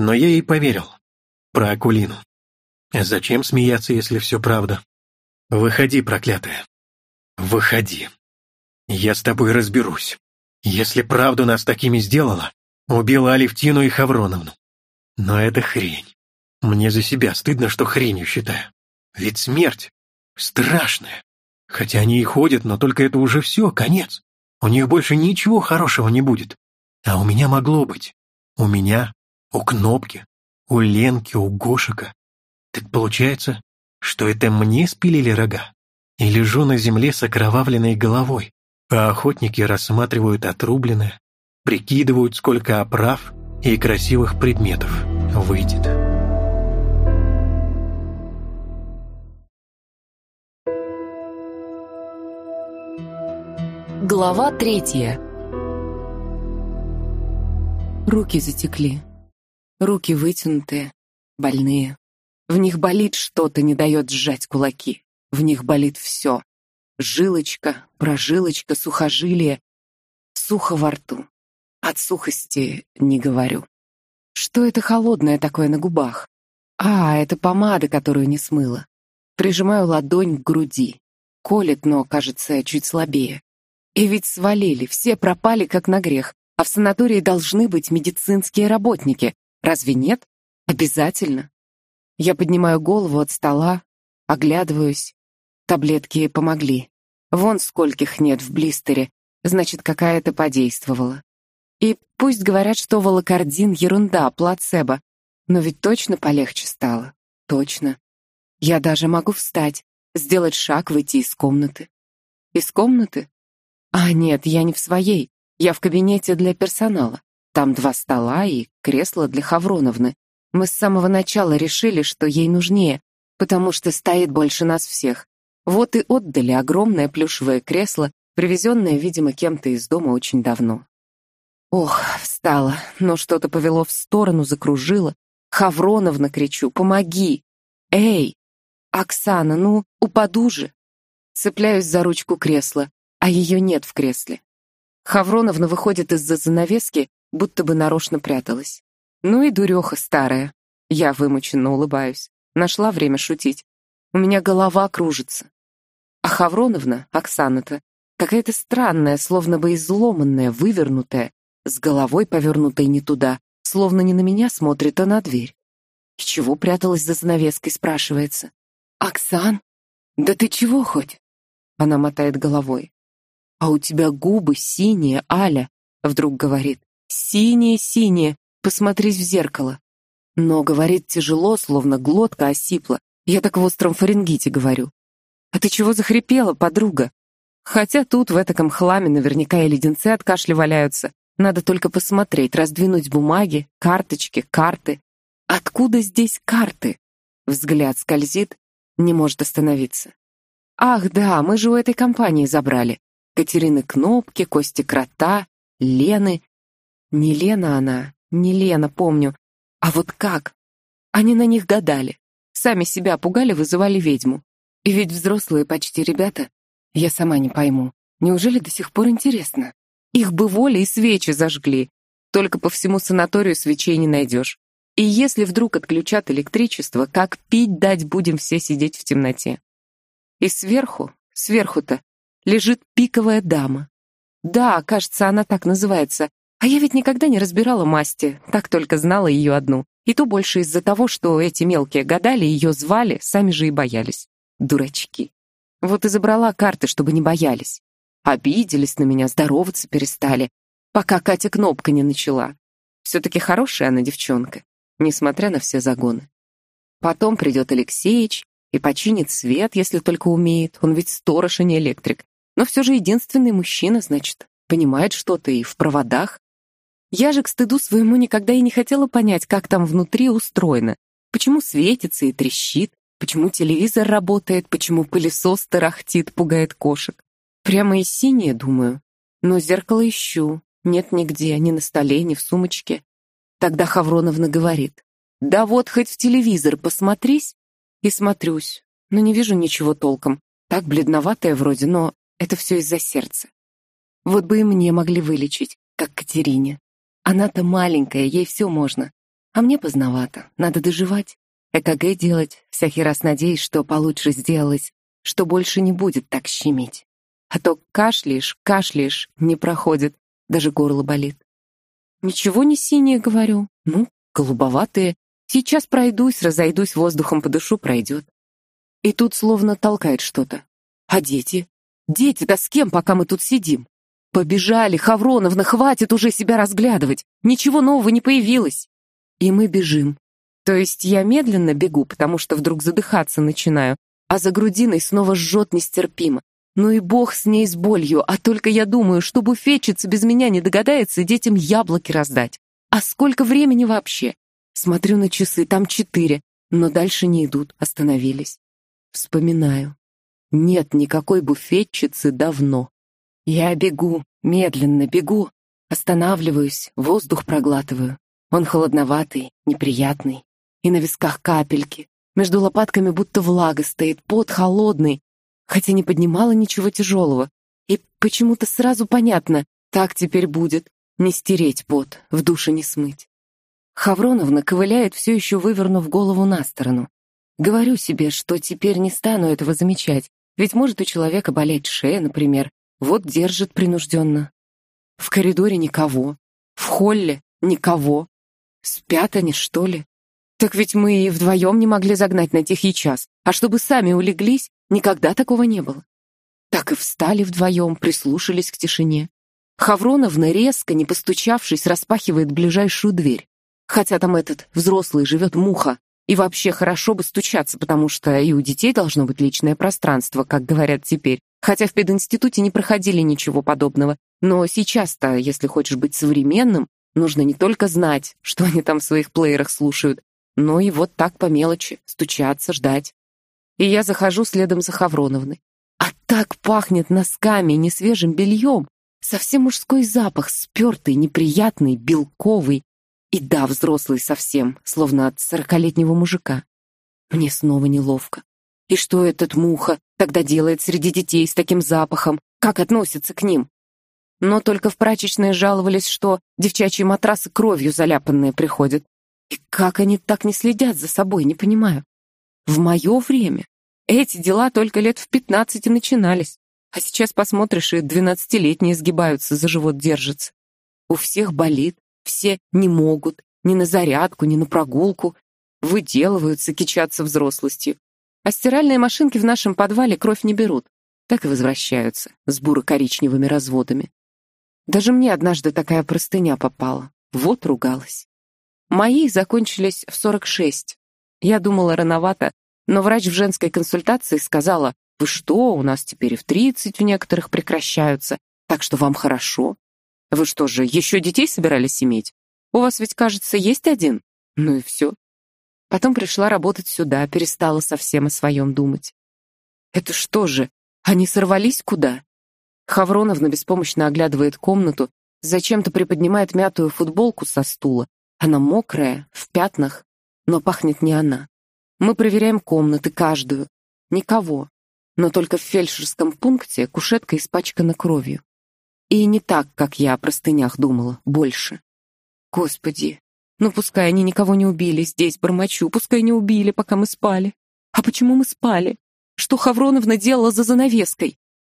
Но я ей поверил. Про Акулину. Зачем смеяться, если все правда? Выходи, проклятая. Выходи. Я с тобой разберусь. Если правду нас такими сделала, убила Алевтину и Хавроновну. Но это хрень. Мне за себя стыдно, что хренью считаю. Ведь смерть страшная. Хотя они и ходят, но только это уже все, конец. У них больше ничего хорошего не будет. А у меня могло быть. У меня у кнопки, у Ленки, у Гошика. Так получается, что это мне спилили рога? И лежу на земле с окровавленной головой, а охотники рассматривают отрубленное, прикидывают, сколько оправ и красивых предметов выйдет. Глава третья. Руки затекли. Руки вытянутые, больные. В них болит что-то, не дает сжать кулаки. В них болит все. Жилочка, прожилочка, сухожилие. Сухо во рту. От сухости не говорю. Что это холодное такое на губах? А, это помада, которую не смыла. Прижимаю ладонь к груди. Колет, но, кажется, чуть слабее. И ведь свалили, все пропали как на грех, а в санатории должны быть медицинские работники. Разве нет? Обязательно. Я поднимаю голову от стола, оглядываюсь. Таблетки помогли. Вон скольких нет в блистере, значит, какая-то подействовала. И пусть говорят, что волокордин — ерунда, плацебо, но ведь точно полегче стало. Точно. Я даже могу встать, сделать шаг, выйти из комнаты. Из комнаты? А нет, я не в своей. Я в кабинете для персонала. Там два стола и кресло для Хавроновны. Мы с самого начала решили, что ей нужнее, потому что стоит больше нас всех. Вот и отдали огромное плюшевое кресло, привезенное, видимо, кем-то из дома очень давно. Ох, встала, но что-то повело в сторону, закружило. Хавроновна, кричу, помоги! Эй! Оксана, ну, упаду же! Цепляюсь за ручку кресла, а ее нет в кресле. Хавроновна выходит из-за занавески, будто бы нарочно пряталась. Ну и дуреха старая. Я вымученно улыбаюсь. Нашла время шутить. У меня голова кружится. А Хавроновна, Оксана-то, какая-то странная, словно бы изломанная, вывернутая, с головой повернутой не туда, словно не на меня смотрит, а на дверь. С чего пряталась за занавеской, спрашивается. «Оксан, да ты чего хоть?» Она мотает головой. «А у тебя губы синие, Аля», — вдруг говорит. «Синее-синее, посмотреть в зеркало». Но говорит тяжело, словно глотка осипла. Я так в остром фарингите говорю. «А ты чего захрипела, подруга?» Хотя тут, в этом хламе, наверняка и леденцы от кашля валяются. Надо только посмотреть, раздвинуть бумаги, карточки, карты. Откуда здесь карты? Взгляд скользит, не может остановиться. Ах, да, мы же у этой компании забрали. Катерины Кнопки, Кости Крота, Лены. Не Лена она, не Лена, помню. А вот как? Они на них гадали. Сами себя пугали, вызывали ведьму. И ведь взрослые почти ребята. Я сама не пойму. Неужели до сих пор интересно? Их бы воли и свечи зажгли. Только по всему санаторию свечей не найдешь. И если вдруг отключат электричество, как пить дать будем все сидеть в темноте? И сверху, сверху-то, лежит пиковая дама. Да, кажется, она так называется. А я ведь никогда не разбирала масти, так только знала ее одну. И то больше из-за того, что эти мелкие гадали, ее звали, сами же и боялись. Дурачки. Вот и забрала карты, чтобы не боялись. Обиделись на меня, здороваться перестали, пока Катя кнопка не начала. Все-таки хорошая она девчонка, несмотря на все загоны. Потом придет Алексеич и починит свет, если только умеет. Он ведь сторож, а не электрик. Но все же единственный мужчина, значит, понимает что-то и в проводах. Я же, к стыду своему, никогда и не хотела понять, как там внутри устроено, почему светится и трещит, почему телевизор работает, почему пылесос тарахтит, пугает кошек. Прямо и синее, думаю. Но зеркало ищу. Нет нигде, ни на столе, ни в сумочке. Тогда Хавроновна говорит. «Да вот хоть в телевизор посмотрись». И смотрюсь, но не вижу ничего толком. Так бледноватое вроде, но это все из-за сердца. Вот бы и мне могли вылечить, как Катерине. Она-то маленькая, ей все можно. А мне поздновато, надо доживать. ЭКГ делать, всякий раз надеюсь, что получше сделалось, что больше не будет так щемить. А то кашляешь, кашляешь, не проходит, даже горло болит. Ничего не синее, говорю, ну, голубоватые. Сейчас пройдусь, разойдусь, воздухом по душу пройдет. И тут словно толкает что-то. А дети? Дети-то с кем, пока мы тут сидим? Побежали, Хавроновна, ну хватит уже себя разглядывать. Ничего нового не появилось. И мы бежим. То есть я медленно бегу, потому что вдруг задыхаться начинаю, а за грудиной снова жжет нестерпимо. Ну и бог с ней с болью, а только я думаю, что буфетчица без меня не догадается детям яблоки раздать. А сколько времени вообще? Смотрю на часы, там четыре, но дальше не идут, остановились. Вспоминаю. Нет никакой буфетчицы давно. Я бегу, медленно бегу, останавливаюсь, воздух проглатываю. Он холодноватый, неприятный. И на висках капельки. Между лопатками будто влага стоит, пот холодный. Хотя не поднимала ничего тяжелого. И почему-то сразу понятно, так теперь будет. Не стереть пот, в душе не смыть. Хавроновна ковыляет, все еще вывернув голову на сторону. Говорю себе, что теперь не стану этого замечать, ведь может у человека болеть шея, например, вот держит принужденно. В коридоре никого. В холле никого. Спят они, что ли? Так ведь мы и вдвоем не могли загнать на тихий час. А чтобы сами улеглись, никогда такого не было. Так и встали вдвоем, прислушались к тишине. Хавроновна резко, не постучавшись, распахивает ближайшую дверь. Хотя там этот взрослый живет муха, и вообще хорошо бы стучаться, потому что и у детей должно быть личное пространство, как говорят теперь. Хотя в пединституте не проходили ничего подобного. Но сейчас-то, если хочешь быть современным, нужно не только знать, что они там в своих плеерах слушают, но и вот так по мелочи стучаться, ждать. И я захожу следом за Хавроновной. А так пахнет носками и несвежим бельем. Совсем мужской запах, спертый, неприятный, белковый. И да, взрослый совсем, словно от сорокалетнего мужика. Мне снова неловко. И что этот муха тогда делает среди детей с таким запахом? Как относится к ним? Но только в прачечной жаловались, что девчачьи матрасы кровью заляпанные приходят. И как они так не следят за собой, не понимаю. В мое время эти дела только лет в пятнадцати начинались. А сейчас посмотришь, и двенадцатилетние сгибаются, за живот держатся. У всех болит, все не могут, ни на зарядку, ни на прогулку. Выделываются, кичатся взрослостью. А стиральные машинки в нашем подвале кровь не берут. Так и возвращаются с буро-коричневыми разводами. Даже мне однажды такая простыня попала. Вот ругалась. Мои закончились в 46. Я думала рановато, но врач в женской консультации сказала, «Вы что, у нас теперь и в 30 в некоторых прекращаются, так что вам хорошо, вы что же, еще детей собирались иметь? У вас ведь, кажется, есть один? Ну и все. Потом пришла работать сюда, перестала совсем о своем думать. Это что же, они сорвались куда? Хавроновна беспомощно оглядывает комнату, зачем-то приподнимает мятую футболку со стула. Она мокрая, в пятнах, но пахнет не она. Мы проверяем комнаты, каждую. Никого. Но только в фельдшерском пункте кушетка испачкана кровью. И не так, как я о простынях думала, больше. Господи, ну пускай они никого не убили здесь, бормочу, пускай не убили, пока мы спали. А почему мы спали? Что Хавроновна делала за занавеской?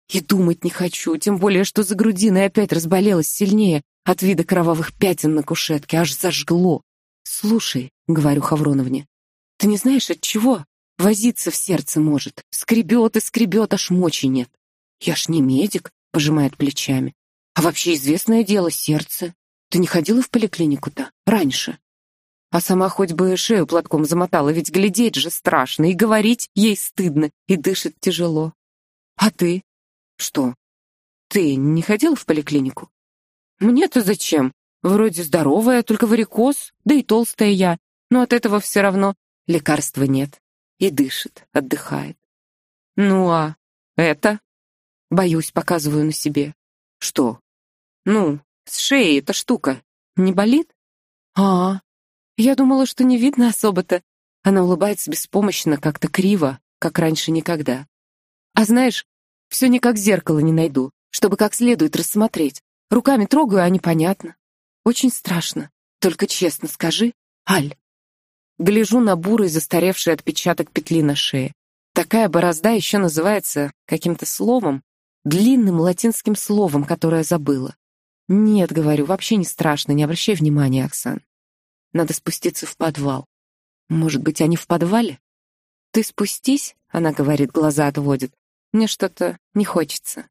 И думать не хочу, тем более, что за грудиной опять разболелась сильнее от вида кровавых пятен на кушетке, аж зажгло. «Слушай», — говорю Хавроновне, — «ты не знаешь, от чего? Возиться в сердце может, скребет и скребет, аж мочи нет». «Я ж не медик», — пожимает плечами. А вообще известное дело сердце. Ты не ходила в поликлинику-то раньше? А сама хоть бы шею платком замотала, ведь глядеть же страшно, и говорить ей стыдно, и дышит тяжело. А ты? Что? Ты не ходила в поликлинику? Мне-то зачем? Вроде здоровая, только варикоз, да и толстая я. Но от этого все равно лекарства нет. И дышит, отдыхает. Ну а это? Боюсь, показываю на себе. «Что?» «Ну, с шеи эта штука. Не болит?» «А, я думала, что не видно особо-то». Она улыбается беспомощно, как-то криво, как раньше никогда. «А знаешь, все никак зеркало не найду, чтобы как следует рассмотреть. Руками трогаю, а непонятно. Очень страшно. Только честно скажи, Аль». Гляжу на бурый застаревший отпечаток петли на шее. Такая борозда еще называется каким-то словом, длинным латинским словом, которое забыла. «Нет, — говорю, — вообще не страшно, не обращай внимания, Оксан. Надо спуститься в подвал. Может быть, они в подвале? Ты спустись, — она говорит, глаза отводит. Мне что-то не хочется.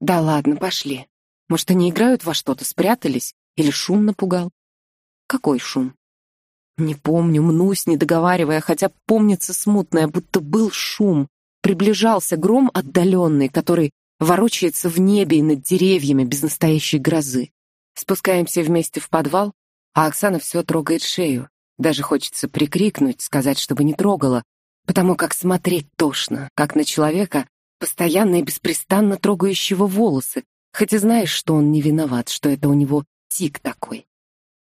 Да ладно, пошли. Может, они играют во что-то, спрятались? Или шум напугал? Какой шум? Не помню, мнусь, не договаривая, хотя помнится смутное, будто был шум. Приближался гром отдаленный, который ворочается в небе и над деревьями без настоящей грозы. Спускаемся вместе в подвал, а Оксана все трогает шею. Даже хочется прикрикнуть, сказать, чтобы не трогала, потому как смотреть тошно, как на человека, постоянно и беспрестанно трогающего волосы, Хотя знаешь, что он не виноват, что это у него тик такой.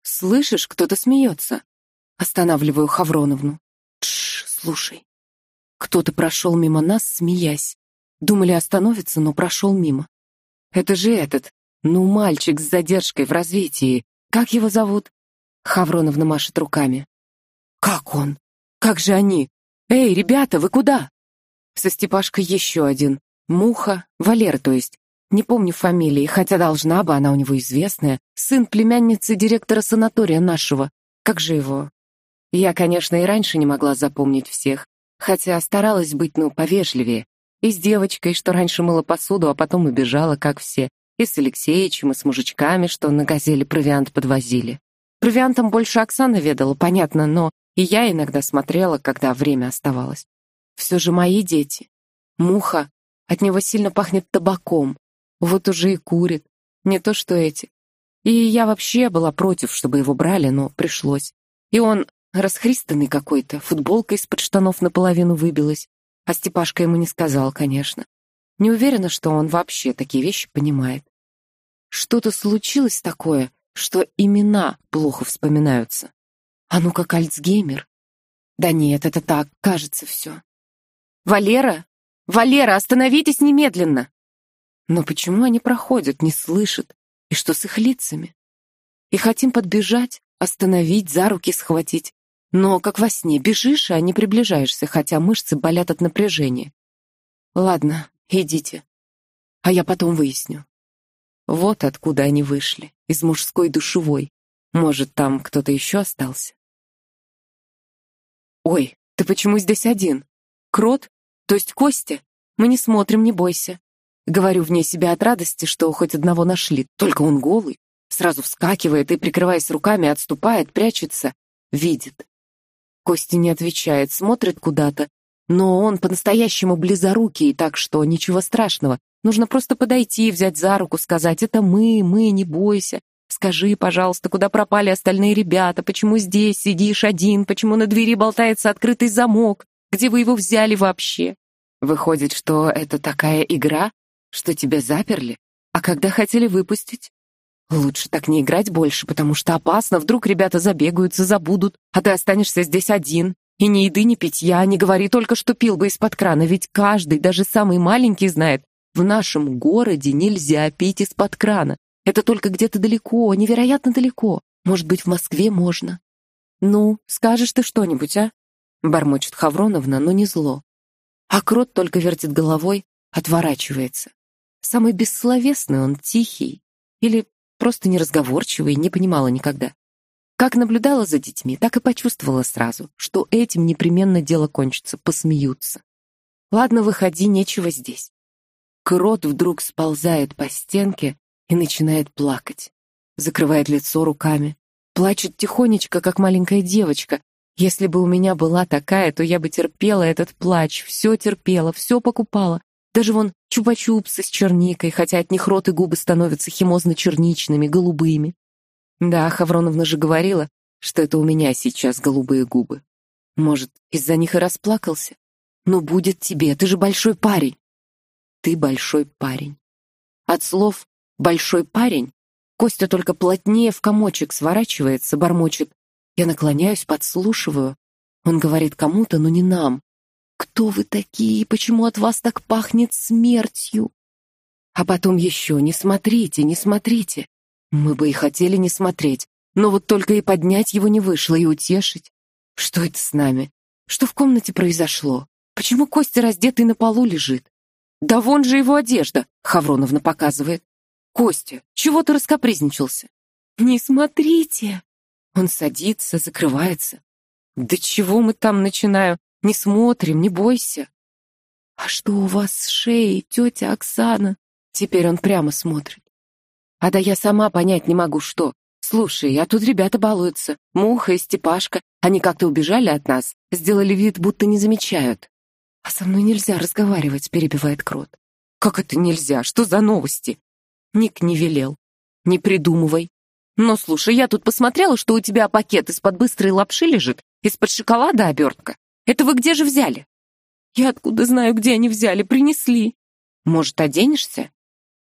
«Слышишь, кто-то смеется?» Останавливаю Хавроновну. «Тш, слушай». Кто-то прошел мимо нас, смеясь. Думали остановиться, но прошел мимо. Это же этот, ну, мальчик с задержкой в развитии. Как его зовут? Хавроновна машет руками. Как он? Как же они? Эй, ребята, вы куда? Со Степашкой еще один. Муха, Валера, то есть. Не помню фамилии, хотя должна бы, она у него известная. Сын племянницы директора санатория нашего. Как же его? Я, конечно, и раньше не могла запомнить всех, хотя старалась быть, ну, повежливее. И с девочкой, что раньше мыла посуду, а потом убежала, как все. И с Алексеевичем, и с мужичками, что на газели провиант подвозили. Провиантом больше Оксана ведала, понятно, но и я иногда смотрела, когда время оставалось. Все же мои дети. Муха. От него сильно пахнет табаком. Вот уже и курит. Не то, что эти. И я вообще была против, чтобы его брали, но пришлось. И он расхристанный какой-то, футболка из-под штанов наполовину выбилась. А Степашка ему не сказал, конечно. Не уверена, что он вообще такие вещи понимает. Что-то случилось такое, что имена плохо вспоминаются. А ну как Альцгеймер. Да нет, это так, кажется все. Валера! Валера, остановитесь немедленно! Но почему они проходят, не слышат? И что с их лицами? И хотим подбежать, остановить, за руки схватить. Но, как во сне, бежишь, а не приближаешься, хотя мышцы болят от напряжения. Ладно, идите. А я потом выясню. Вот откуда они вышли, из мужской душевой. Может, там кто-то еще остался? Ой, ты почему здесь один? Крот? То есть Костя? Мы не смотрим, не бойся. Говорю вне себя от радости, что хоть одного нашли, только он голый. Сразу вскакивает и, прикрываясь руками, отступает, прячется, видит. Кости не отвечает, смотрит куда-то, но он по-настоящему близорукий, так что ничего страшного. Нужно просто подойти, взять за руку, сказать «это мы, мы, не бойся». Скажи, пожалуйста, куда пропали остальные ребята, почему здесь сидишь один, почему на двери болтается открытый замок, где вы его взяли вообще? Выходит, что это такая игра, что тебя заперли, а когда хотели выпустить, Лучше так не играть больше, потому что опасно. Вдруг ребята забегаются, забудут, а ты останешься здесь один. И ни еды, ни питья, не говори только, что пил бы из-под крана, ведь каждый, даже самый маленький, знает, в нашем городе нельзя пить из-под крана. Это только где-то далеко, невероятно далеко. Может быть, в Москве можно. Ну, скажешь ты что-нибудь, а? Бормочет Хавроновна, но не зло. А крот только вертит головой, отворачивается. Самый бессловесный он, тихий. Или просто неразговорчивая и не понимала никогда. Как наблюдала за детьми, так и почувствовала сразу, что этим непременно дело кончится, посмеются. «Ладно, выходи, нечего здесь». Крот вдруг сползает по стенке и начинает плакать. Закрывает лицо руками. Плачет тихонечко, как маленькая девочка. Если бы у меня была такая, то я бы терпела этот плач, все терпела, все покупала. Даже вон чупа-чупсы с черникой, хотя от них рот и губы становятся химозно-черничными, голубыми. Да, Хавроновна же говорила, что это у меня сейчас голубые губы. Может, из-за них и расплакался? Но будет тебе, ты же большой парень. Ты большой парень. От слов «большой парень» Костя только плотнее в комочек сворачивается, бормочет. Я наклоняюсь, подслушиваю. Он говорит кому-то, но не нам. Кто вы такие? Почему от вас так пахнет смертью? А потом еще, не смотрите, не смотрите. Мы бы и хотели не смотреть, но вот только и поднять его не вышло, и утешить. Что это с нами? Что в комнате произошло? Почему Костя раздетый на полу лежит? Да вон же его одежда, Хавроновна показывает. Костя, чего ты раскопризничался? Не смотрите. Он садится, закрывается. Да чего мы там начинаем? Не смотрим, не бойся. А что у вас с шеей, тетя Оксана? Теперь он прямо смотрит. А да я сама понять не могу, что. Слушай, а тут ребята балуются. Муха и Степашка. Они как-то убежали от нас, сделали вид, будто не замечают. А со мной нельзя разговаривать, перебивает Крот. Как это нельзя? Что за новости? Ник не велел. Не придумывай. Но слушай, я тут посмотрела, что у тебя пакет из-под быстрой лапши лежит, из-под шоколада обертка. Это вы где же взяли?» «Я откуда знаю, где они взяли? Принесли!» «Может, оденешься?»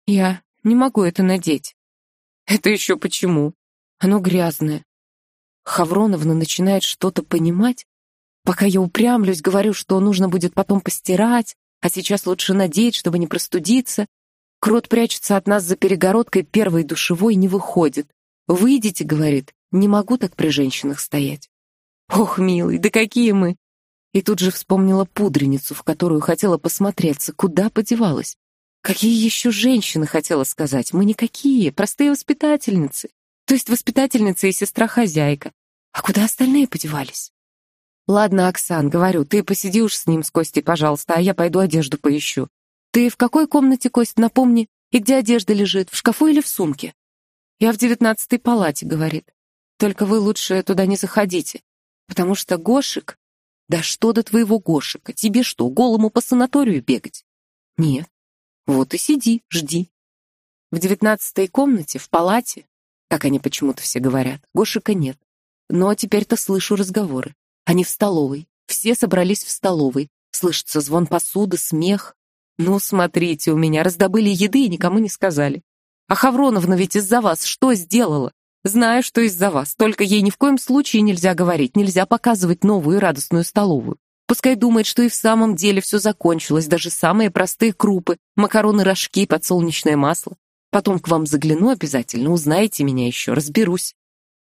«Я не могу это надеть». «Это еще почему?» «Оно грязное». Хавроновна начинает что-то понимать, пока я упрямлюсь, говорю, что нужно будет потом постирать, а сейчас лучше надеть, чтобы не простудиться. Крот прячется от нас за перегородкой первой душевой не выходит. «Выйдите», — говорит, — «не могу так при женщинах стоять». «Ох, милый, да какие мы! и тут же вспомнила пудреницу, в которую хотела посмотреться, куда подевалась. Какие еще женщины, хотела сказать, мы никакие, простые воспитательницы. То есть воспитательница и сестра-хозяйка. А куда остальные подевались? Ладно, Оксан, говорю, ты посиди уж с ним, с Костей, пожалуйста, а я пойду одежду поищу. Ты в какой комнате, Кость, напомни, и где одежда лежит, в шкафу или в сумке? Я в девятнадцатой палате, говорит. Только вы лучше туда не заходите, потому что Гошик да что до твоего Гошика? Тебе что, голому по санаторию бегать? Нет. Вот и сиди, жди. В девятнадцатой комнате, в палате, как они почему-то все говорят, Гошика нет. Но теперь-то слышу разговоры. Они в столовой. Все собрались в столовой. Слышится звон посуды, смех. Ну, смотрите, у меня раздобыли еды и никому не сказали. А Хавроновна ведь из-за вас что сделала? Знаю, что из-за вас, только ей ни в коем случае нельзя говорить, нельзя показывать новую радостную столовую. Пускай думает, что и в самом деле все закончилось, даже самые простые крупы, макароны-рожки, подсолнечное масло. Потом к вам загляну обязательно, узнаете меня еще, разберусь.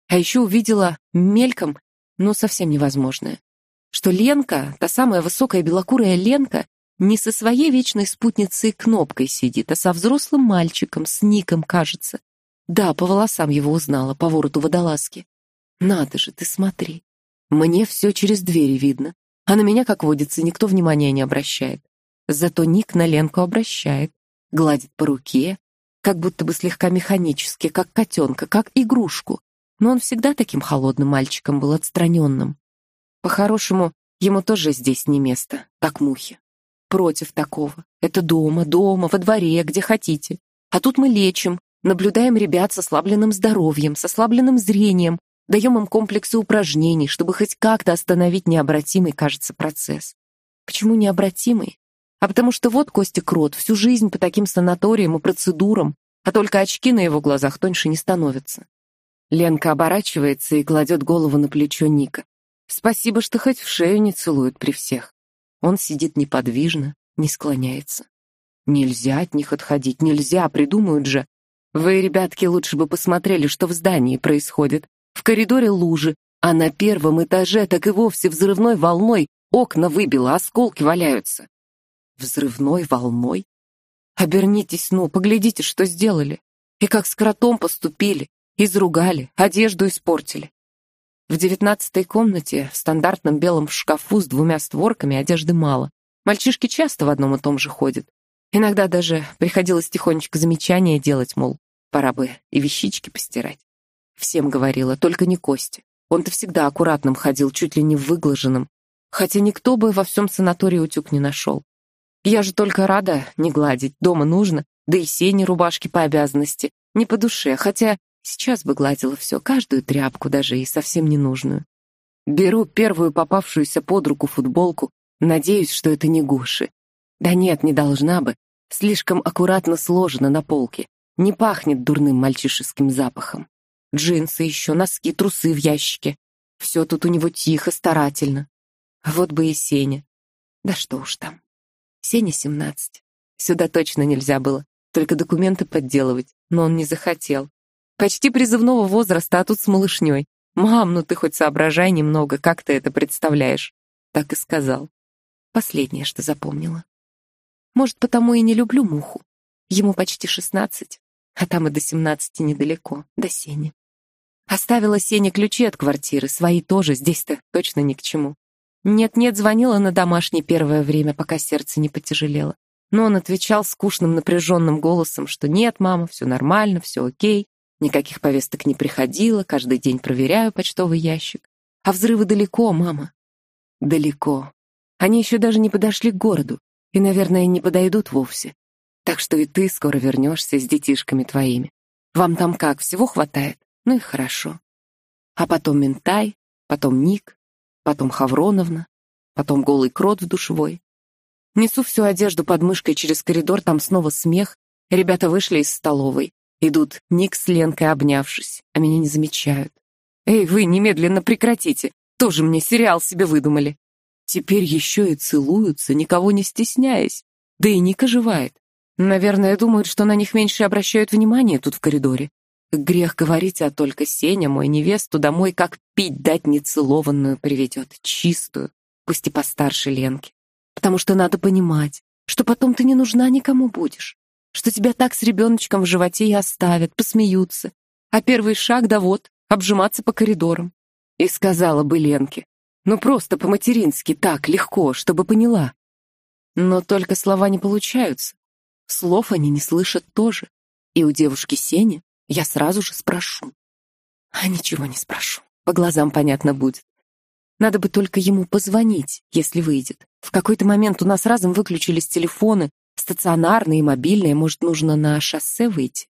А еще увидела мельком, но совсем невозможное, что Ленка, та самая высокая белокурая Ленка, не со своей вечной спутницей Кнопкой сидит, а со взрослым мальчиком, с ником, кажется. Да, по волосам его узнала, по вороту водолазки. Надо же, ты смотри. Мне все через двери видно, а на меня, как водится, никто внимания не обращает. Зато Ник на Ленку обращает, гладит по руке, как будто бы слегка механически, как котенка, как игрушку. Но он всегда таким холодным мальчиком был, отстраненным. По-хорошему, ему тоже здесь не место, как мухи. Против такого. Это дома, дома, во дворе, где хотите. А тут мы лечим, Наблюдаем ребят с ослабленным здоровьем, с ослабленным зрением, даем им комплексы упражнений, чтобы хоть как-то остановить необратимый, кажется, процесс. Почему необратимый? А потому что вот Костя Крот всю жизнь по таким санаториям и процедурам, а только очки на его глазах тоньше не становятся. Ленка оборачивается и кладет голову на плечо Ника. Спасибо, что хоть в шею не целуют при всех. Он сидит неподвижно, не склоняется. Нельзя от них отходить, нельзя, придумают же. Вы, ребятки, лучше бы посмотрели, что в здании происходит. В коридоре лужи, а на первом этаже так и вовсе взрывной волной окна выбило, осколки валяются. Взрывной волной? Обернитесь, ну, поглядите, что сделали. И как с кротом поступили, изругали, одежду испортили. В девятнадцатой комнате, в стандартном белом шкафу с двумя створками, одежды мало. Мальчишки часто в одном и том же ходят. Иногда даже приходилось тихонечко замечания делать, мол, пора бы и вещички постирать. Всем говорила, только не Кости, Он-то всегда аккуратным ходил, чуть ли не выглаженным. Хотя никто бы во всем санатории утюг не нашел. Я же только рада не гладить, дома нужно, да и сени рубашки по обязанности, не по душе, хотя сейчас бы гладила все, каждую тряпку даже и совсем ненужную. Беру первую попавшуюся под руку футболку, надеюсь, что это не Гоши. Да нет, не должна бы, слишком аккуратно сложена на полке, не пахнет дурным мальчишеским запахом. Джинсы еще, носки, трусы в ящике. Все тут у него тихо, старательно. Вот бы и Сеня. Да что уж там. Сеня семнадцать. Сюда точно нельзя было. Только документы подделывать. Но он не захотел. Почти призывного возраста, а тут с малышней. «Мам, ну ты хоть соображай немного, как ты это представляешь?» Так и сказал. Последнее, что запомнила. Может, потому и не люблю муху. Ему почти шестнадцать, а там и до семнадцати недалеко, до Сени. Оставила Сене ключи от квартиры, свои тоже, здесь-то точно ни к чему. Нет-нет, звонила на домашний первое время, пока сердце не потяжелело. Но он отвечал скучным напряженным голосом, что нет, мама, все нормально, все окей, никаких повесток не приходило, каждый день проверяю почтовый ящик. А взрывы далеко, мама. Далеко. Они еще даже не подошли к городу и, наверное, не подойдут вовсе. Так что и ты скоро вернешься с детишками твоими. Вам там как, всего хватает? Ну и хорошо. А потом Ментай, потом Ник, потом Хавроновна, потом голый крот в душевой. Несу всю одежду под мышкой через коридор, там снова смех. Ребята вышли из столовой. Идут Ник с Ленкой обнявшись, а меня не замечают. «Эй, вы немедленно прекратите! Тоже мне сериал себе выдумали!» Теперь еще и целуются, никого не стесняясь. Да и Ника живает. Наверное, думают, что на них меньше обращают внимания тут в коридоре. Грех говорить, а только Сеня, мой невесту, домой как пить дать нецелованную приведет, чистую, пусть и постарше Ленки. Потому что надо понимать, что потом ты не нужна никому будешь, что тебя так с ребеночком в животе и оставят, посмеются. А первый шаг, да вот, обжиматься по коридорам. И сказала бы Ленке, ну просто по-матерински так легко, чтобы поняла. Но только слова не получаются. Слов они не слышат тоже. И у девушки Сени я сразу же спрошу. А ничего не спрошу. По глазам понятно будет. Надо бы только ему позвонить, если выйдет. В какой-то момент у нас разом выключились телефоны, стационарные и мобильные, может, нужно на шоссе выйти.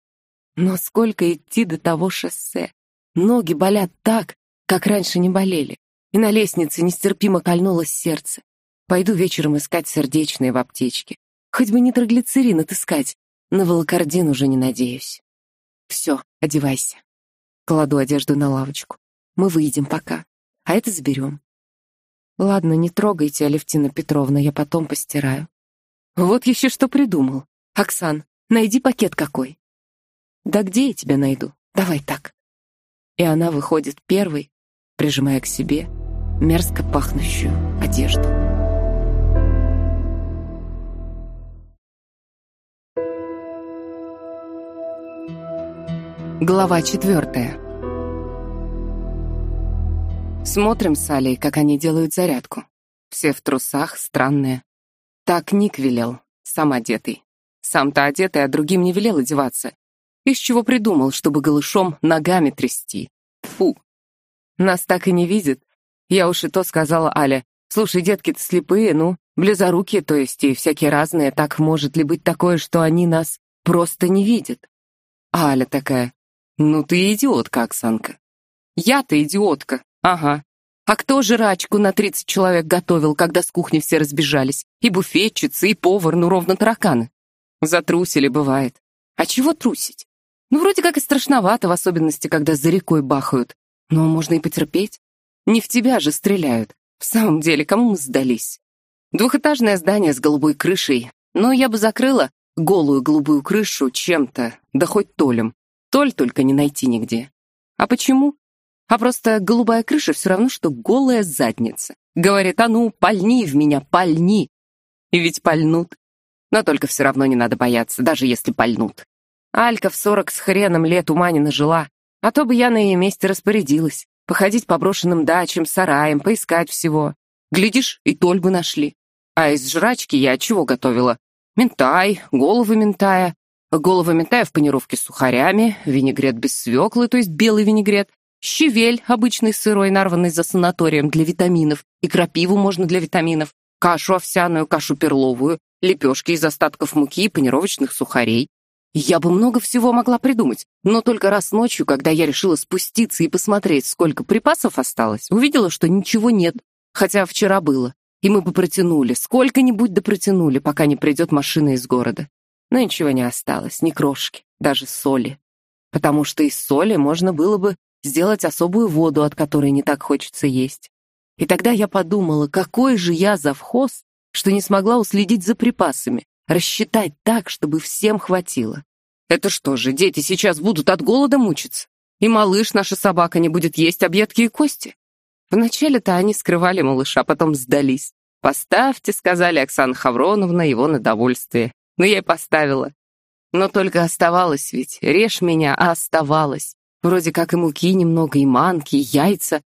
Но сколько идти до того шоссе? Ноги болят так, как раньше не болели и на лестнице нестерпимо кольнулось сердце. Пойду вечером искать сердечные в аптечке. Хоть бы нитроглицерин отыскать, на волокордин уже не надеюсь. Все, одевайся. Кладу одежду на лавочку. Мы выйдем пока, а это заберем. Ладно, не трогайте, Алевтина Петровна, я потом постираю. Вот еще что придумал. Оксан, найди пакет какой. Да где я тебя найду? Давай так. И она выходит первой, прижимая к себе, — мерзко пахнущую одежду. Глава четвертая. Смотрим с Алей, как они делают зарядку. Все в трусах, странные. Так Ник велел, сам одетый. Сам-то одетый, а другим не велел одеваться. Из чего придумал, чтобы голышом ногами трясти. Фу. Нас так и не видит, я уж и то сказала Аля. «Слушай, детки-то слепые, ну, близорукие, то есть, и всякие разные. Так может ли быть такое, что они нас просто не видят?» Аля такая. «Ну ты идиотка, Оксанка». «Я-то идиотка. Ага. А кто жрачку на 30 человек готовил, когда с кухни все разбежались? И буфетчицы, и повар, ну ровно тараканы. Затрусили, бывает. А чего трусить? Ну, вроде как и страшновато, в особенности, когда за рекой бахают. Но можно и потерпеть. Не в тебя же стреляют. В самом деле, кому мы сдались? Двухэтажное здание с голубой крышей. Но я бы закрыла голую голубую крышу чем-то, да хоть толем. Толь только не найти нигде. А почему? А просто голубая крыша все равно, что голая задница. Говорит, а ну, пальни в меня, пальни. И ведь пальнут. Но только все равно не надо бояться, даже если пальнут. Алька в сорок с хреном лет ума не нажила, а то бы я на ее месте распорядилась походить по брошенным дачам, сараям, поискать всего. Глядишь, и толь бы нашли. А из жрачки я чего готовила? Ментай, головы ментая. Головы ментая в панировке с сухарями, винегрет без свеклы, то есть белый винегрет, щевель обычный сырой, нарванный за санаторием для витаминов, и крапиву можно для витаминов, кашу овсяную, кашу перловую, лепешки из остатков муки и панировочных сухарей, я бы много всего могла придумать, но только раз ночью, когда я решила спуститься и посмотреть, сколько припасов осталось, увидела, что ничего нет, хотя вчера было. И мы бы протянули, сколько-нибудь да протянули, пока не придет машина из города. Но ничего не осталось, ни крошки, даже соли. Потому что из соли можно было бы сделать особую воду, от которой не так хочется есть. И тогда я подумала, какой же я завхоз, что не смогла уследить за припасами, рассчитать так, чтобы всем хватило. Это что же, дети сейчас будут от голода мучиться? И малыш, наша собака, не будет есть объедки и кости? Вначале-то они скрывали малыша, а потом сдались. «Поставьте», — сказали Оксана Хавроновна, его на довольствие. Но я и поставила. Но только оставалось ведь, режь меня, а оставалось. Вроде как и муки немного, и манки, и яйца.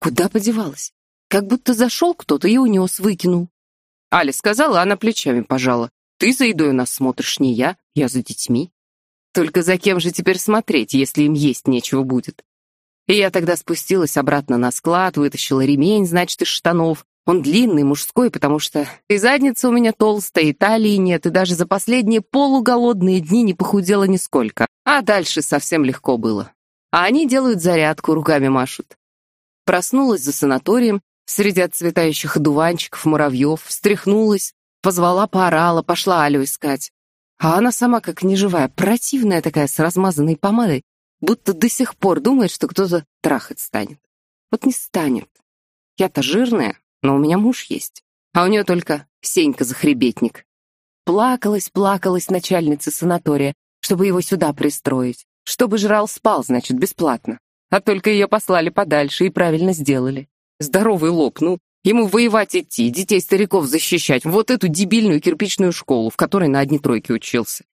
Куда подевалась? Как будто зашел кто-то и унес, выкинул. Аля сказала, она плечами пожала ты за едой у нас смотришь, не я, я за детьми. Только за кем же теперь смотреть, если им есть нечего будет? И я тогда спустилась обратно на склад, вытащила ремень, значит, из штанов. Он длинный, мужской, потому что и задница у меня толстая, и талии нет, и даже за последние полуголодные дни не похудела нисколько. А дальше совсем легко было. А они делают зарядку, руками машут. Проснулась за санаторием, среди отцветающих одуванчиков муравьев, встряхнулась, позвала поорала, пошла Алю искать. А она сама как неживая, противная такая, с размазанной помадой, будто до сих пор думает, что кто-то трахать станет. Вот не станет. Я-то жирная, но у меня муж есть. А у нее только Сенька-захребетник. Плакалась, плакалась начальница санатория, чтобы его сюда пристроить. Чтобы жрал-спал, значит, бесплатно. А только ее послали подальше и правильно сделали. Здоровый лоб, ну, Ему воевать идти, детей стариков защищать, вот эту дебильную кирпичную школу, в которой на одни тройки учился.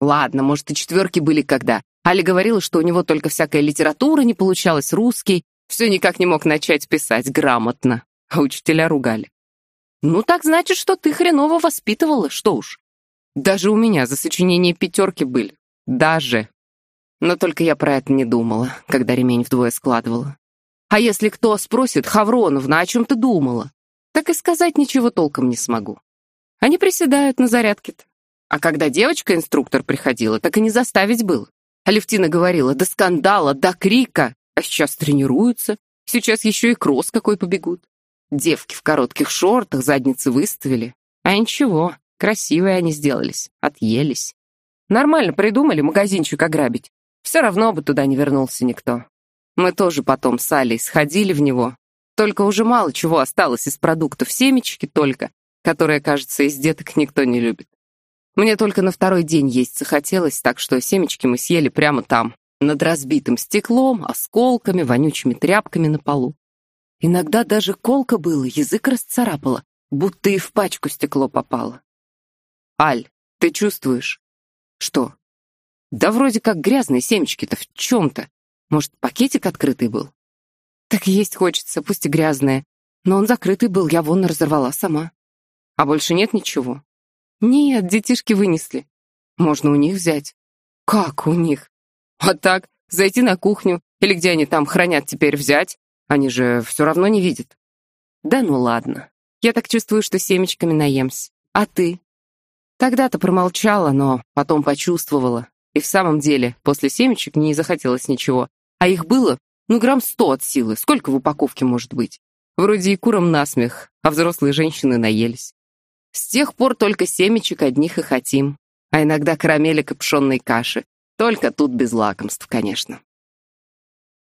Ладно, может, и четверки были когда. Аля говорила, что у него только всякая литература не получалась, русский, все никак не мог начать писать грамотно, а учителя ругали. Ну, так значит, что ты хреново воспитывала, что уж. Даже у меня за сочинение пятерки были. Даже. Но только я про это не думала, когда ремень вдвое складывала. А если кто спросит, Хавроновна, о чем ты думала? Так и сказать ничего толком не смогу. Они приседают на зарядке -то. А когда девочка-инструктор приходила, так и не заставить было. Алевтина говорила, до скандала, до крика. А сейчас тренируются. Сейчас еще и кросс какой побегут. Девки в коротких шортах задницы выставили. А ничего, красивые они сделались, отъелись. Нормально придумали магазинчик ограбить. Все равно бы туда не вернулся никто. Мы тоже потом с Алей сходили в него. Только уже мало чего осталось из продуктов, семечки только, которые, кажется, из деток никто не любит. Мне только на второй день есть захотелось, так что семечки мы съели прямо там, над разбитым стеклом, осколками, вонючими тряпками на полу. Иногда даже колка было, язык расцарапало, будто и в пачку стекло попало. «Аль, ты чувствуешь?» «Что?» «Да вроде как грязные семечки-то в чем-то. Может, пакетик открытый был? Так есть хочется, пусть и грязное. Но он закрытый был, я вон разорвала сама. А больше нет ничего? Нет, детишки вынесли. Можно у них взять. Как у них? А так, зайти на кухню, или где они там хранят теперь взять? Они же все равно не видят. Да ну ладно. Я так чувствую, что семечками наемся. А ты? Тогда-то промолчала, но потом почувствовала. И в самом деле, после семечек не захотелось ничего. А их было, ну, грамм сто от силы. Сколько в упаковке может быть? Вроде и курам насмех, а взрослые женщины наелись. С тех пор только семечек одних и хотим. А иногда карамелек и пшенной каши. Только тут без лакомств, конечно.